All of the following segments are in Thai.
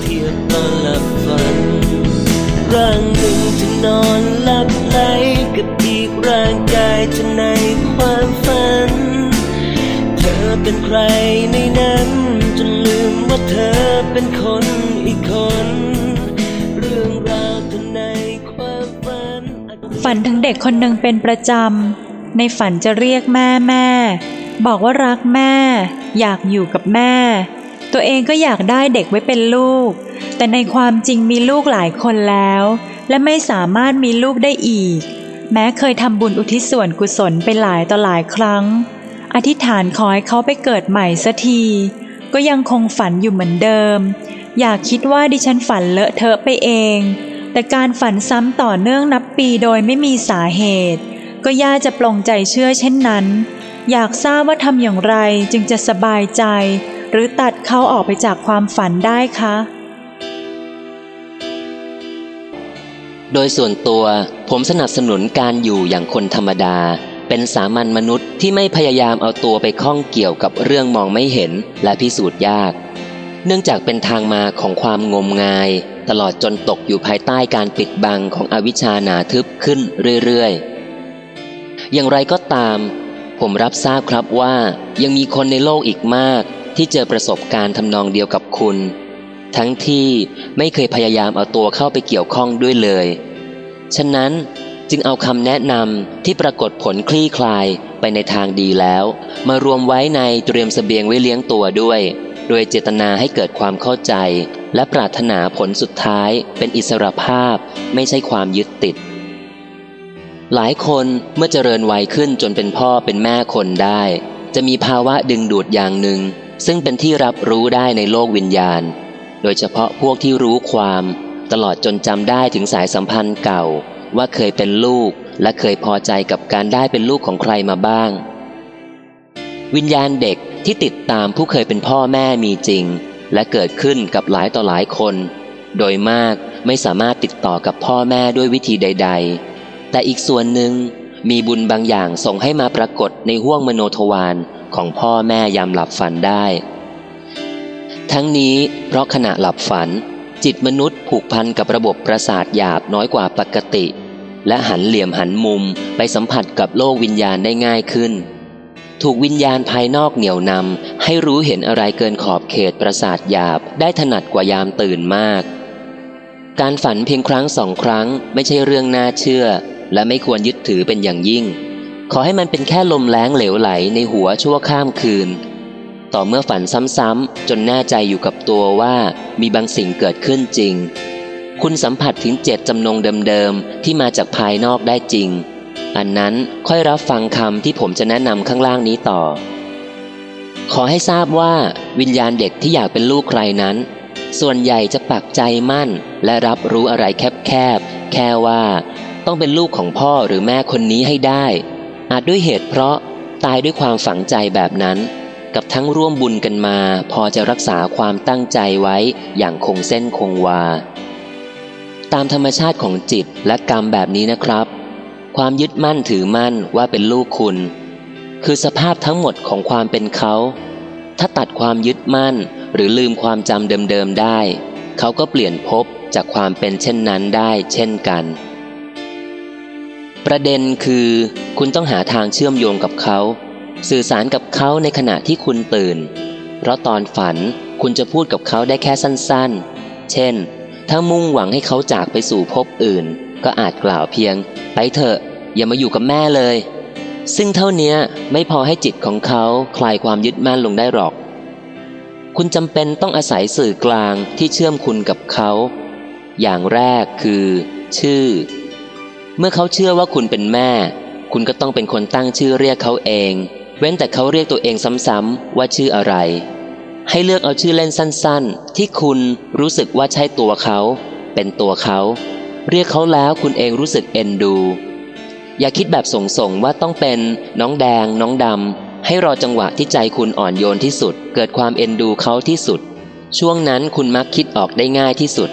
เทียบตอนหลับฝัน ร่างหนึ่งจะนอนหลับไหลกับอีกร่างกายจะในความฝัน เธอเป็นใครในนั้นจนลืมว่าเธอเป็นคนอีกคน เรื่องราวเธอในความฝัน ฝันถึงเด็กคนหนึ่งเป็นประจำ ในฝันจะเรียกแม่แม่ บอกว่ารักแม่ อยากอยู่กับแม่ ตัวเองก็อยากได้เด็กไว้เป็นลูก แต่ในความจริงมีลูกหลายคนแล้ว และไม่สามารถมีลูกได้อีก แม้เคยทำบุญอุทิศส่วนกุศลไปหลายต่อหลายครั้ง อธิษฐานขอให้เขาไปเกิดใหม่สักที ก็ยังคงฝันอยู่เหมือนเดิม อยากคิดว่าดิฉันฝันเลอะเทอะไปเอง แต่การฝันซ้ำต่อเนื่องนับปีโดยไม่มีสาเหตุ ก็ย่าจะปลงใจเชื่อเช่นนั้น อยากทราบว่าทำอย่างไรจึงจะสบายใจ หรือตัดเขาออกไปจากความฝันได้คะ โดยส่วนตัวผมสนับสนุนการอยู่อย่างคนธรรมดา เป็นสามัญมนุษย์ที่ไม่พยายามเอาตัวไปข้องเกี่ยวกับเรื่องมองไม่เห็นและพิสูจน์ยาก เนื่องจากเป็นทางมาของความงมงาย ตลอดจนตกอยู่ภายใต้การปิดบังของอวิชชาหนาทึบขึ้นเรื่อยๆ อย่างไรก็ตามผมรับทราบครับว่ายังมีคนในโลกอีกมาก ที่เจอประสบการณ์ทำนองเดียวกับคุณ ทั้งที่ไม่เคยพยายามเอาตัวเข้าไปเกี่ยวข้องด้วยเลย ฉะนั้นจึงเอาคำแนะนำที่ปรากฏผลคลี่คลายไปในทางดีแล้ว มารวมไว้ในเตรียมสเสบียงไว้เลี้ยงตัวด้วย โดยเจตนาให้เกิดความเข้าใจ และปรารถนาผลสุดท้ายเป็นอิสรภาพไม่ใช่ความยึดติด หลายคนเมื่อเจริญวัยขึ้นจนเป็นพ่อเป็นแม่คนได้ จะมีภาวะดึงดูดอย่างหนึ่ง ซึ่งเป็นที่รับรู้ได้ในโลกวิญญาณ โดยเฉพาะพวกที่รู้ความ ตลอดจนจำได้ถึงสายสัมพันธ์เก่า ว่าเคยเป็นลูกและเคยพอใจกับการได้เป็นลูกของใครมาบ้าง วิญญาณเด็กที่ติดตามผู้เคยเป็นพ่อแม่มีจริง และเกิดขึ้นกับหลายต่อหลายคน โดยมากไม่สามารถติดต่อกับพ่อแม่ด้วยวิธีใด ๆ แต่อีกส่วนหนึ่งมีบุญบางอย่างส่งให้มาปรากฏในห้วงมโนทวาร ของพ่อแม่ยามหลับฝันได้ ทั้งนี้เพราะขณะหลับฝัน จิตมนุษย์ผูกพันกับระบบประสาทหยาบน้อยกว่าปกติ และหันเหลี่ยมหันมุมไปสัมผัสกับโลกวิญญาณได้ง่ายขึ้น ถูกวิญญาณภายนอกเหนี่ยวนำให้รู้เห็นอะไรเกินขอบเขตประสาทหยาบได้ถนัดกว่ายามตื่นมากการฝันเพียงครั้งสองครั้งไม่ใช่เรื่องน่าเชื่อ และไม่ควรยึดถือเป็นอย่างยิ่ง ขอให้มันเป็นแค่ลมแรงเหลวไหลในหัวชั่วข้ามคืน ต่อเมื่อฝันซ้ำๆจนแน่ใจอยู่กับตัวว่ามีบางสิ่งเกิดขึ้นจริง คุณสัมผัสถึงเจตจำนงเดิมๆที่มาจากภายนอกได้จริง อันนั้นค่อยรับฟังคำที่ผมจะแนะนำข้างล่างนี้ต่อ ขอให้ทราบว่าวิญญาณเด็กที่อยากเป็นลูกใครนั้น ส่วนใหญ่จะปักใจมั่น และรับรู้อะไรแคบๆแค่ว่า ต้องเป็นลูกของพ่อหรือแม่คนนี้ให้ได้ อาจด้วยเหตุเพราะตายด้วยความฝังใจแบบนั้น กับทั้งร่วมบุญกันมา พอจะรักษาความตั้งใจไว้อย่างคงเส้นคงวา ตามธรรมชาติของจิตและกรรมแบบนี้นะครับ ความยึดมั่นถือมั่นว่าเป็นลูกคุณ คือสภาพทั้งหมดของความเป็นเขา ถ้าตัดความยึดมั่นหรือลืมความจำเดิมๆได้ เขาก็เปลี่ยนภพจากความเป็นเช่นนั้นได้เช่นกัน ประเด็นคือ คุณต้องหาทางเชื่อมโยงกับเขา สื่อสารกับเขาในขณะที่คุณตื่น เพราะตอนฝันคุณจะพูดกับเขาได้แค่สั้นๆ เช่น ถ้ามุ่งหวังให้เขาจากไปสู่ภพอื่น ก็อาจกล่าวเพียง ไปเถอะ อย่ามาอยู่กับแม่เลย ซึ่งเท่านี้ไม่พอให้จิตของเขาคลายความยึดมั่นลงได้หรอก คุณจำเป็นต้องอาศัยสื่อกลางที่เชื่อมคุณกับเขา อย่างแรกคือ ชื่อ เมื่อเขาเชื่อว่าคุณเป็นแม่ คุณก็ต้องเป็นคนตั้งชื่อเรียกเขาเอง เว้นแต่เขาเรียกตัวเองซ้ำๆว่าชื่ออะไร ให้เลือกเอาชื่อเล่นสั้นๆ ที่คุณรู้สึกว่าใช่ตัวเขา เป็นตัวเขา เรียกเขาแล้วคุณเองรู้สึกเอ็นดู อย่าคิดแบบส่งๆว่าต้องเป็นน้องแดง น้องดำให้รอจังหวะที่ใจคุณอ่อนโยนที่สุด เกิดความเอ็นดูเขาที่สุด ช่วงนั้นคุณมักคิดออกได้ง่ายที่สุด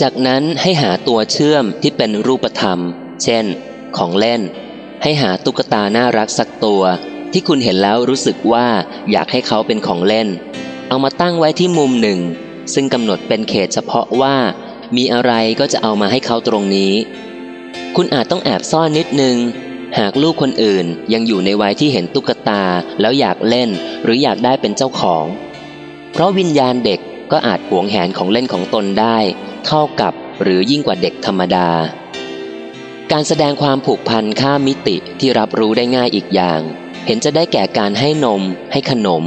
จากนั้นให้หาตัวเชื่อมที่เป็นรูปธรรม เช่น ของเล่น ให้หาตุ๊กตาน่ารักสักตัว ที่คุณเห็นแล้วรู้สึกว่าอยากให้เขาเป็นของเล่น เอามาตั้งไว้ที่มุมหนึ่ง ซึ่งกำหนดเป็นเขตเฉพาะว่า มีอะไรก็จะเอามาให้เขาตรงนี้ คุณอาจต้องแอบซ่อนนิดนึง หากลูกคนอื่นยังอยู่ในวัยที่เห็นตุ๊กตาแล้วอยากเล่น หรืออยากได้เป็นเจ้าของ เพราะวิญญาณเด็กก็อาจหวงแหนของเล่นของตนได้ เท่ากับหรือยิ่งกว่าเด็กธรรมดา การแสดงความผูกพันข้ามมิติที่รับรู้ได้ง่ายอีกอย่าง เห็นจะได้แก่การให้นม ให้ขนม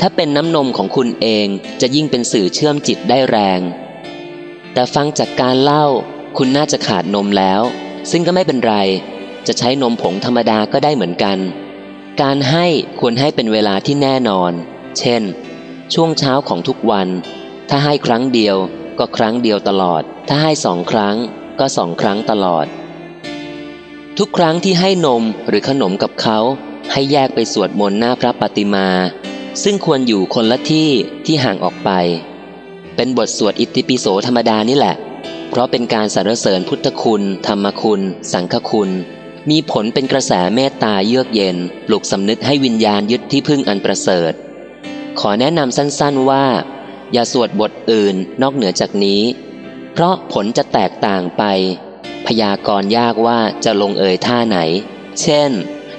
ถ้าเป็นน้ำนมของคุณเองจะยิ่งเป็นสื่อเชื่อมจิตได้แรง แต่ฟังจากการเล่า คุณน่าจะขาดนมแล้ว ซึ่งก็ไม่เป็นไร จะใช้นมผงธรรมดาก็ได้เหมือนกัน การให้ควรให้เป็นเวลาที่แน่นอน เช่น ช่วงเช้าของทุกวัน ถ้าให้ครั้งเดียว ก็ครั้งเดียวตลอด ถ้าให้สองครั้งก็สองครั้งตลอด ทุกครั้งที่ให้นมหรือขนมกับเขาให้แยกไปสวดมนต์หน้าพระปฏิมา ซึ่งควรอยู่คนละที่ที่ห่างออกไป เป็นบทสวดอิติปิโสธรรมดานี่แหละ เพราะเป็นการสรรเสริญพุทธคุณ ธรรมคุณ สังฆคุณ มีผลเป็นกระแสเมตตาเยือกเย็นปลุกสำนึกให้วิญญาณยึดที่พึ่งอันประเสริฐ ขอแนะนำสั้นๆว่า อย่าสวดบทอื่นนอกเหนือจากนี้ เพราะผลจะแตกต่างไป พยากรณ์ยากว่าจะลงเอยท่าไหน เช่น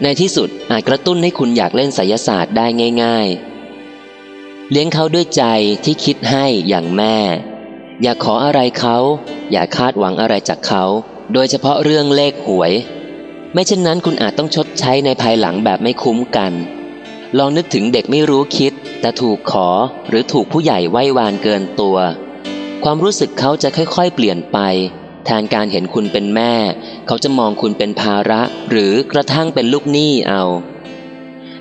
ในที่สุดอาจกระตุ้นให้คุณอยากเล่นไสยศาสตร์ได้ง่าย ๆ เลี้ยงเขาด้วยใจที่คิดให้อย่างแม่ อย่าขออะไรเขา อย่าคาดหวังอะไรจากเขา โดยเฉพาะเรื่องเลขหวย ไม่เช่นนั้นคุณอาจต้องชดใช้ในภายหลังแบบไม่คุ้มกันลองนึกถึงเด็กไม่รู้คิด แต่ถูกขอหรือถูกผู้ใหญ่ไหว้วานเกินตัว ความรู้สึกเขาจะค่อยๆ เปลี่ยนไป แทนการเห็นคุณเป็นแม่ เขาจะมองคุณเป็นภาระ หรือกระทั่งเป็นลูกหนี้เอา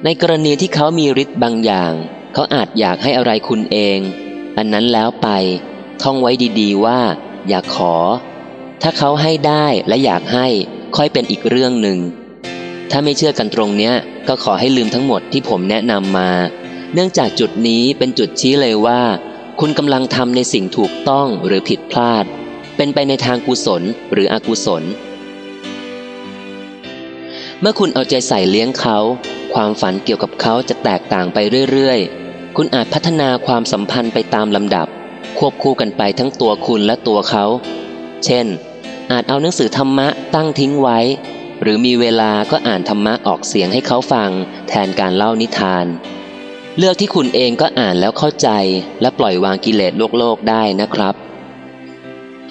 ในกรณีที่เขามีฤทธิ์บางอย่าง เขาอาจอยากให้อะไรคุณเอง อันนั้นแล้วไป ท่องไว้ดีๆว่า อยากขอ ถ้าเขาให้ได้และอยากให้ค่อยเป็นอีกเรื่องหนึ่งถ้าไม่เชื่อกันตรงเนี้ยก็ขอให้ลืมทั้งหมดที่ผมแนะนำมา เนื่องจากจุดนี้เป็นจุดชี้เลยว่า คุณกำลังทำในสิ่งถูกต้องหรือผิดพลาด เป็นไปในทางกุศลหรืออกุศล เมื่อคุณเอาใจใส่เลี้ยงเขา ความฝันเกี่ยวกับเขาจะแตกต่างไปเรื่อยๆ คุณอาจพัฒนาความสัมพันธ์ไปตามลำดับ ควบคู่กันไปทั้งตัวคุณและตัวเขา เช่น อาจเอาหนังสือธรรมะตั้งทิ้งไว้ หรือมีเวลาก็อ่านธรรมะออกเสียงให้เขาฟัง แทนการเล่านิทาน เลือกที่คุณเองก็อ่านแล้วเข้าใจและปล่อยวางกิเลสโลกโลกได้นะครับ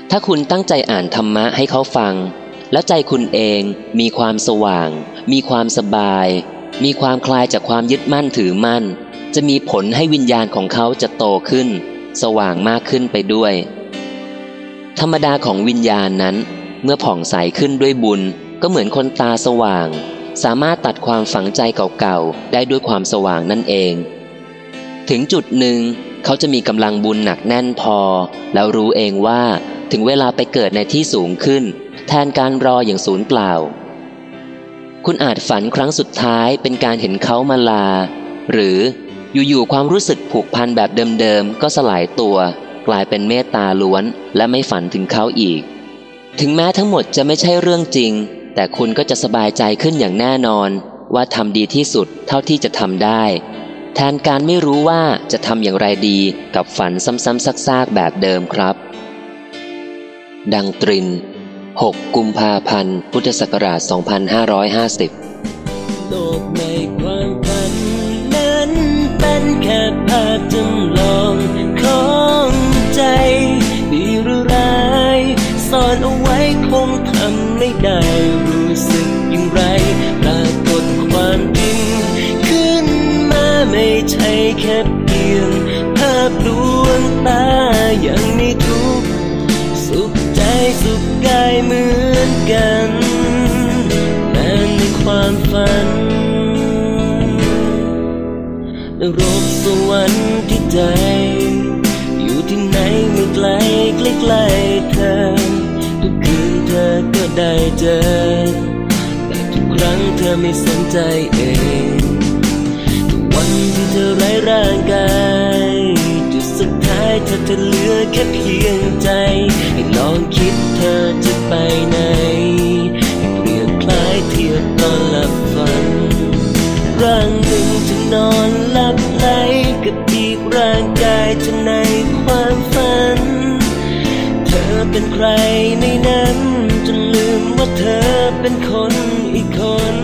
ถ้าคุณตั้งใจอ่านธรรมะให้เขาฟัง แล้วใจคุณเองมีความสว่าง มีความสบาย มีความคลายจากความยึดมั่นถือมั่น จะมีผลให้วิญญาณของเขาจะโตขึ้น สว่างมากขึ้นไปด้วย ธรรมดาของวิญญาณนั้น เมื่อผ่องใสขึ้นด้วยบุญก็เหมือนคนตาสว่าง สามารถตัดความฝังใจเก่าๆ ได้ด้วยความสว่างนั่นเอง ถึงจุดหนึ่ง เขาจะมีกำลังบุญหนักแน่นพอ แล้วรู้เองว่าถึงเวลาไปเกิดในที่สูงขึ้น แทนการรออย่างศูนย์เปล่า คุณอาจฝันครั้งสุดท้ายเป็นการเห็นเขามาลา หรืออยู่ๆความรู้สึกผูกพันแบบเดิมๆ ก็สลายตัว กลายเป็นเมตตาล้วน และไม่ฝันถึงเขาอีก ถึงแม้ทั้งหมดจะไม่ใช่เรื่องจริง แต่คุณก็จะสบายใจขึ้นอย่างแน่นอน ว่าทำดีที่สุดเท่าที่จะทำได้ แทนการไม่รู้ว่าจะทำอย่างไรดีกับฝันซ้ำๆซากๆแบบเดิมครับ ดังตริน 6 กุมภาพันธ์ พุทธศักราช 2550 โลกในความฝันนั้นเป็นแค่ภาพจำ แค่เพียงภาพลวงตาย่างมีทุกสุขใจสุขกายเหมือนกันแม้ในความฝันนรกสวรรค์ที่ใจ อยู่ที่ไหนไม่ไกลใกล้ๆเธอ ทุกคืนเธอก็ได้เจอ แต่ทุกครั้งเธอไม่สนใจเอง ที่เธอไร้ร่างกายจุดสุดท้ายเธอจะเหลือแค่เพียงใจ ให้ลองคิดเธอจะไปไหนให้เปรียบคล้ายเทียบตอนหลับฝัน ร่างหนึ่งจะนอนหลับไหลกับอีกร่างกายจะในความฝันเป็นใครในนั้นจนลืมว่าเธอเป็นคนอีกคน